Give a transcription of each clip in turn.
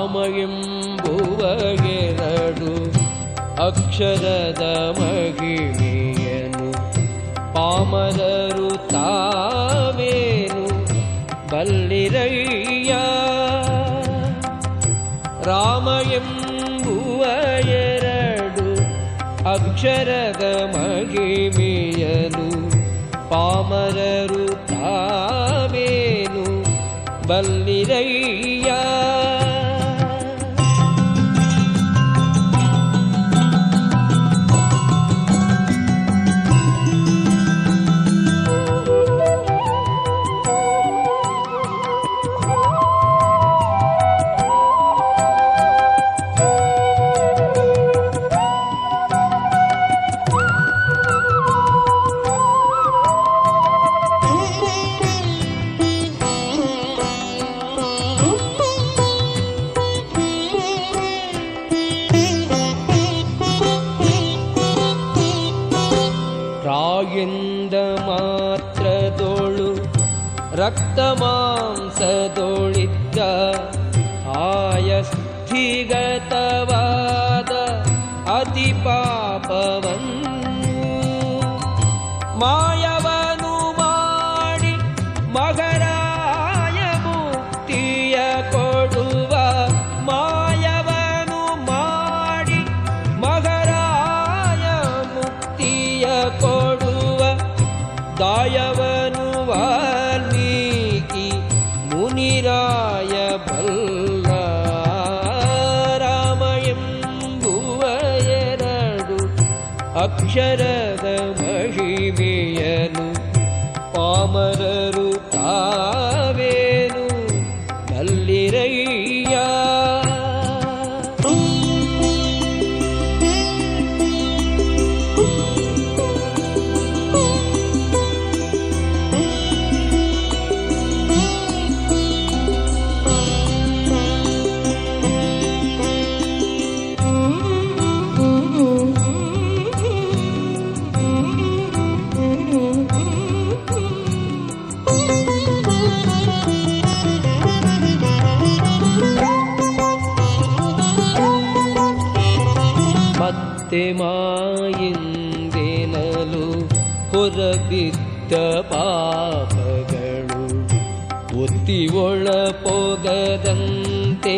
ನಾಮಗೆಂಬುವಗೆರಡು ಅಕ್ಷರದ ಮಹಿಮೆಯನು. ಪಾಮರರು ತಾವೇನು? ಬಲ್ಲಿರಯ್ಯ. ರಾಮ ಎಂಬುವ ಎರಡು ಅಕ್ಷರದ ಮಹಿಮೆಯನು. ಪಾಮರರು ತಾವೇನು? ಬಲ್ಲಿರಯ್ಯ. ರಾಯೆಂದ ಮಾತ್ರದೋಳು ರಕ್ತ ಮಾಂಸದೋಳಿದ್ದ ಆಯಸ್ಥಿಗತವಾದ ಅತಿ ಪಾಪವನ್ನು ಅಕ್ಷರದ ಮಹಿಮೆಯನು ಪಾಮರರು ಮತ್ತೆ ಮಾಯಿಂದೇನಲು ಹೊರಬಿದ್ದ ಪಾಪಗಳು. ಒತ್ತಿ ಒಳಪೋಗದಂತೆ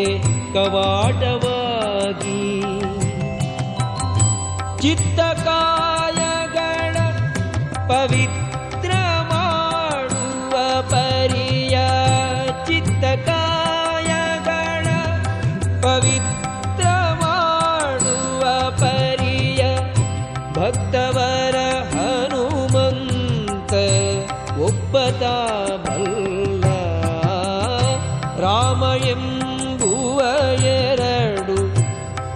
ಕವಾಟವಾಗಿ. ಚಿತ್ತಕಾಯಗಳ ಪವಿತ್ರ ಒಪ್ಪತ ಬಲ್ಲ ರಾಮ ಎಂಬುವ ಎರಡು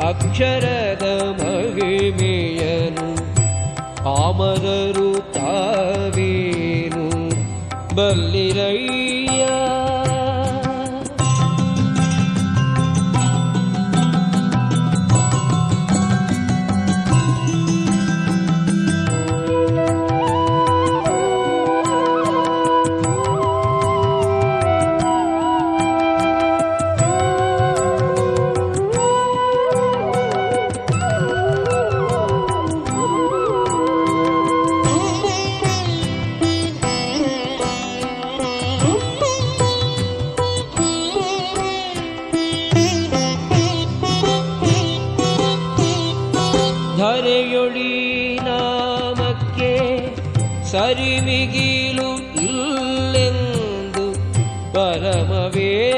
ಅಕ್ಷರದ ಮಹಿಮೆಯನು ಆಮರರು ತಾವೇನು ಬಲ್ಲಿರಯ್ಯ ಸರಿಮಿಗಿಲು ಇಲ್ಲೆಂದು ಪರಮ ವೇದಗಳೆಲ್ಲ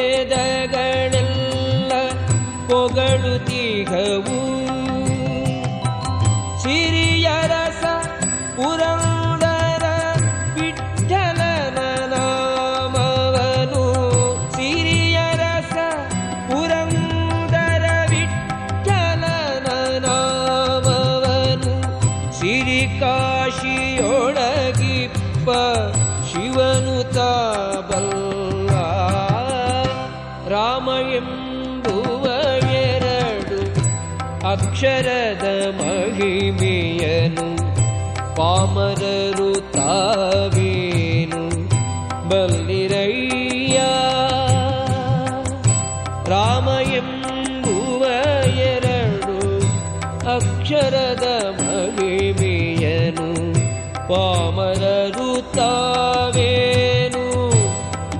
ಬಲ್ಲ ರಾಮ ಎಂಬುವ ಎರಡು ಅಕ್ಷರದ ಮಹಿಮೆಯನು ಪಾಮರರು ತಾವೇನು ಬಲ್ಲಿರಯ್ಯ ರಾಮ ಎಂಬುವ ಎರಡು ಅಕ್ಷರದ ಮಹಿಮೆಯನು ಪಾಮರರು ತಾವೇ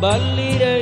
but.